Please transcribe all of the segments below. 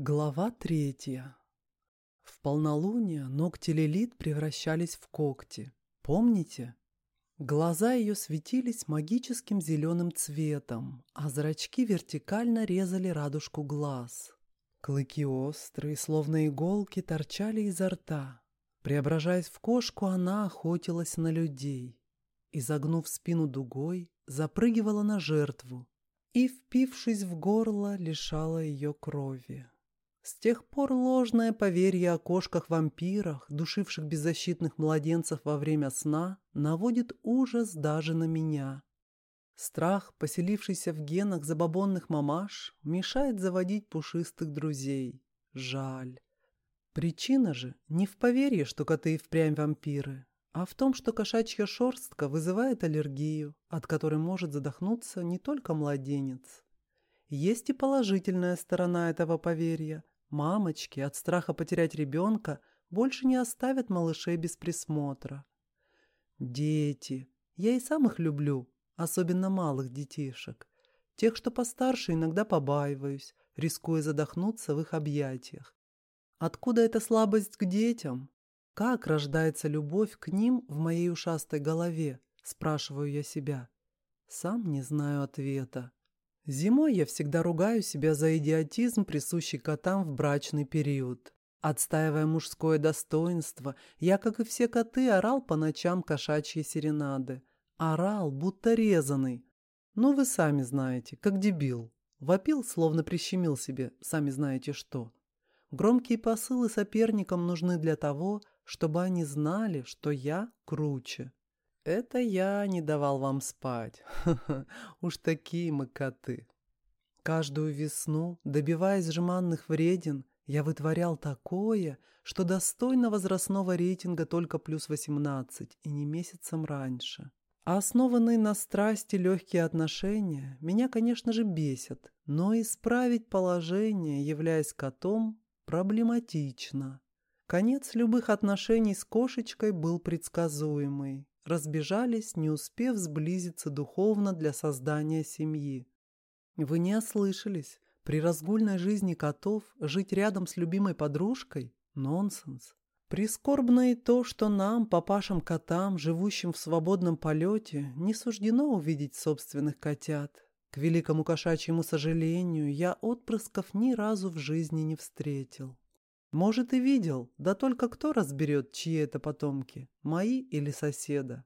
Глава третья. В полнолуние ногти Лилит превращались в когти. Помните? Глаза ее светились магическим зеленым цветом, а зрачки вертикально резали радужку глаз. Клыки острые, словно иголки, торчали изо рта. Преображаясь в кошку, она охотилась на людей. Изогнув спину дугой, запрыгивала на жертву и, впившись в горло, лишала ее крови. С тех пор ложное поверье о кошках-вампирах, душивших беззащитных младенцев во время сна, наводит ужас даже на меня. Страх, поселившийся в генах забабонных мамаш, мешает заводить пушистых друзей. Жаль. Причина же не в поверье, что коты и впрямь вампиры, а в том, что кошачья шерстка вызывает аллергию, от которой может задохнуться не только младенец. Есть и положительная сторона этого поверья. Мамочки от страха потерять ребенка больше не оставят малышей без присмотра. Дети. Я и сам их люблю, особенно малых детишек. Тех, что постарше, иногда побаиваюсь, рискуя задохнуться в их объятиях. Откуда эта слабость к детям? Как рождается любовь к ним в моей ушастой голове? Спрашиваю я себя. Сам не знаю ответа. Зимой я всегда ругаю себя за идиотизм, присущий котам в брачный период. Отстаивая мужское достоинство, я, как и все коты, орал по ночам кошачьи серенады. Орал, будто резанный. Ну, вы сами знаете, как дебил. Вопил, словно прищемил себе, сами знаете что. Громкие посылы соперникам нужны для того, чтобы они знали, что я круче. Это я не давал вам спать. Уж такие мы коты. Каждую весну, добиваясь жеманных вреден, я вытворял такое, что достойно возрастного рейтинга только плюс 18 и не месяцем раньше. А основанные на страсти легкие отношения меня, конечно же, бесят, но исправить положение, являясь котом, проблематично. Конец любых отношений с кошечкой был предсказуемый разбежались, не успев сблизиться духовно для создания семьи. Вы не ослышались. При разгульной жизни котов жить рядом с любимой подружкой – нонсенс. Прискорбно и то, что нам, папашам-котам, живущим в свободном полете, не суждено увидеть собственных котят. К великому кошачьему сожалению, я отпрысков ни разу в жизни не встретил. Может, и видел, да только кто разберет, чьи это потомки, мои или соседа.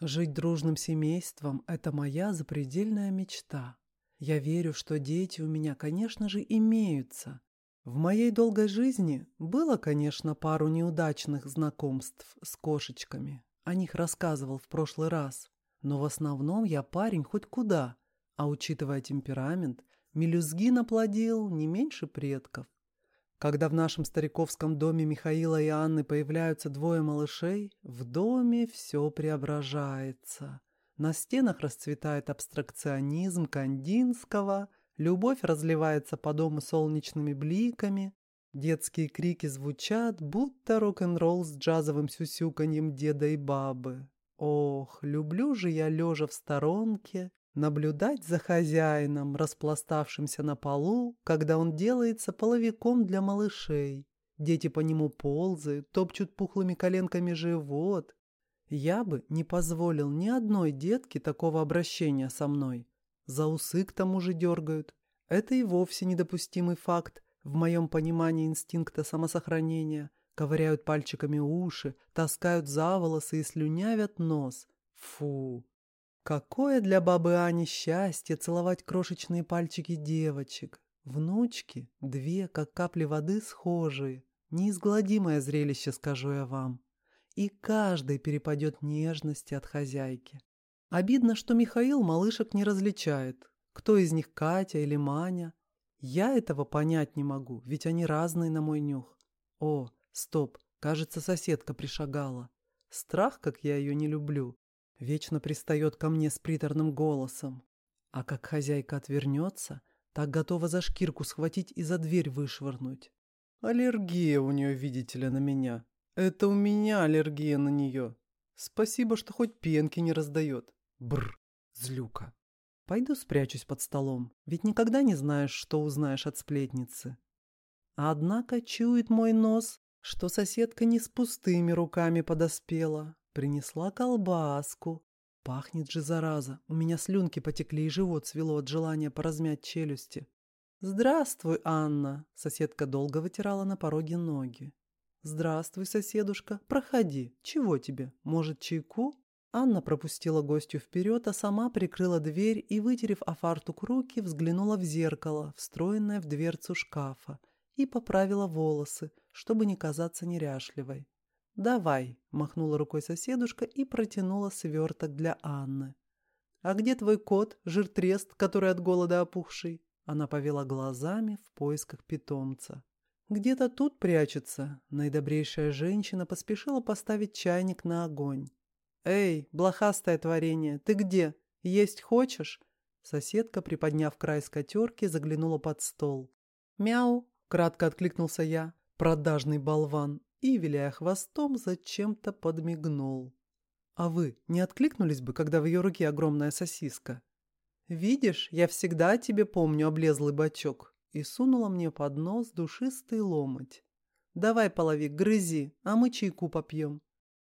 Жить дружным семейством – это моя запредельная мечта. Я верю, что дети у меня, конечно же, имеются. В моей долгой жизни было, конечно, пару неудачных знакомств с кошечками. О них рассказывал в прошлый раз. Но в основном я парень хоть куда. А учитывая темперамент, мелюзги наплодил не меньше предков. Когда в нашем стариковском доме Михаила и Анны появляются двое малышей, в доме все преображается. На стенах расцветает абстракционизм Кандинского, любовь разливается по дому солнечными бликами, детские крики звучат, будто рок-н-ролл с джазовым сюсюканьем деда и бабы. Ох, люблю же я, лежа в сторонке, наблюдать за хозяином, распластавшимся на полу, когда он делается половиком для малышей. Дети по нему ползают, топчут пухлыми коленками живот. Я бы не позволил ни одной детке такого обращения со мной. За усы к тому же дергают. Это и вовсе недопустимый факт в моем понимании инстинкта самосохранения. Ковыряют пальчиками уши, таскают за волосы и слюнявят нос. Фу, Какое для бабы Ани счастье целовать крошечные пальчики девочек. Внучки, две, как капли воды, схожие. Неизгладимое зрелище, скажу я вам. И каждый перепадет нежности от хозяйки. Обидно, что Михаил малышек не различает. Кто из них Катя или Маня? Я этого понять не могу, ведь они разные на мой нюх. О, стоп, кажется, соседка пришагала. Страх, как я ее не люблю, Вечно пристает ко мне с приторным голосом. А как хозяйка отвернется, так готова за шкирку схватить и за дверь вышвырнуть. Аллергия у нее, видите ли, на меня. Это у меня аллергия на нее. Спасибо, что хоть пенки не раздает. Бр, злюка. Пойду спрячусь под столом, ведь никогда не знаешь, что узнаешь от сплетницы. Однако чует мой нос, что соседка не с пустыми руками подоспела. Принесла колбаску. Пахнет же, зараза. У меня слюнки потекли и живот свело от желания поразмять челюсти. «Здравствуй, Анна!» Соседка долго вытирала на пороге ноги. «Здравствуй, соседушка. Проходи. Чего тебе? Может, чайку?» Анна пропустила гостю вперед, а сама прикрыла дверь и, вытерев о фартук руки, взглянула в зеркало, встроенное в дверцу шкафа, и поправила волосы, чтобы не казаться неряшливой. «Давай», — махнула рукой соседушка и протянула сверток для Анны. «А где твой кот, жиртрест, который от голода опухший?» Она повела глазами в поисках питомца. «Где-то тут прячется». Наидобрейшая женщина поспешила поставить чайник на огонь. «Эй, блохастое творение, ты где? Есть хочешь?» Соседка, приподняв край скатерки, заглянула под стол. «Мяу!» — кратко откликнулся я, продажный болван, и, виляя хвостом, зачем-то подмигнул. «А вы не откликнулись бы, когда в ее руке огромная сосиска?» «Видишь, я всегда о тебе помню, облезлый бачок!» И сунула мне под нос душистый ломоть. «Давай, половик, грызи, а мы чайку попьем».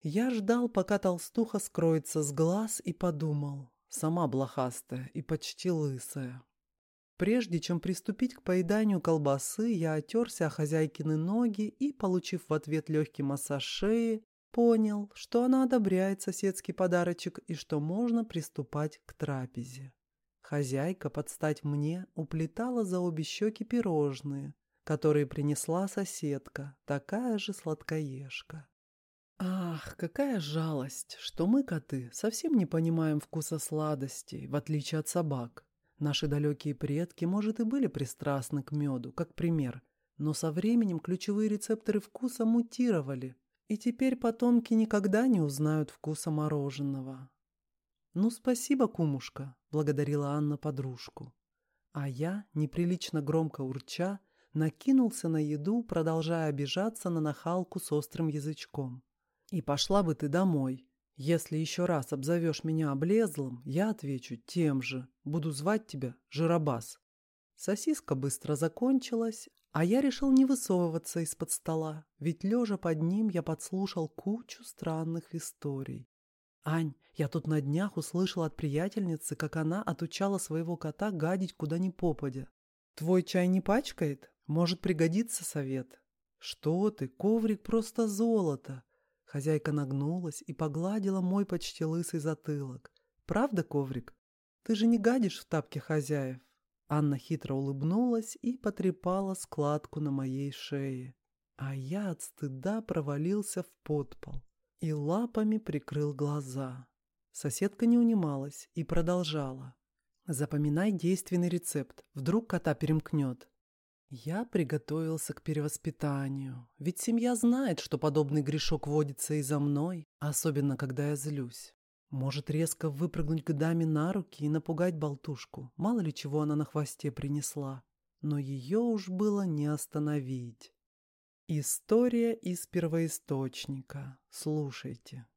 Я ждал, пока толстуха скроется с глаз, и подумал. Сама блохастая и почти лысая. Прежде чем приступить к поеданию колбасы, я отерся о хозяйкины ноги и, получив в ответ легкий массаж шеи, понял, что она одобряет соседский подарочек и что можно приступать к трапезе. Хозяйка, под стать мне, уплетала за обе щеки пирожные, которые принесла соседка, такая же сладкоежка. Ах, какая жалость, что мы, коты, совсем не понимаем вкуса сладостей, в отличие от собак. Наши далекие предки, может, и были пристрастны к меду, как пример, но со временем ключевые рецепторы вкуса мутировали, и теперь потомки никогда не узнают вкуса мороженого. «Ну, спасибо, кумушка», — благодарила Анна подружку. А я, неприлично громко урча, накинулся на еду, продолжая обижаться на нахалку с острым язычком. «И пошла бы ты домой. Если еще раз обзовешь меня облезлым, я отвечу тем же. Буду звать тебя Жиробас». Сосиска быстро закончилась, а я решил не высовываться из-под стола, ведь лежа под ним я подслушал кучу странных историй. «Ань, я тут на днях услышал от приятельницы, как она отучала своего кота гадить куда ни попадя. Твой чай не пачкает? Может пригодиться совет?» «Что ты, коврик просто золото!» Хозяйка нагнулась и погладила мой почти лысый затылок. «Правда, коврик? Ты же не гадишь в тапке хозяев?» Анна хитро улыбнулась и потрепала складку на моей шее. А я от стыда провалился в подпол и лапами прикрыл глаза. Соседка не унималась и продолжала. «Запоминай действенный рецепт, вдруг кота перемкнет». Я приготовился к перевоспитанию, ведь семья знает, что подобный грешок водится и за мной, особенно когда я злюсь. Может резко выпрыгнуть к даме на руки и напугать болтушку, мало ли чего она на хвосте принесла. Но ее уж было не остановить. История из первоисточника. Слушайте.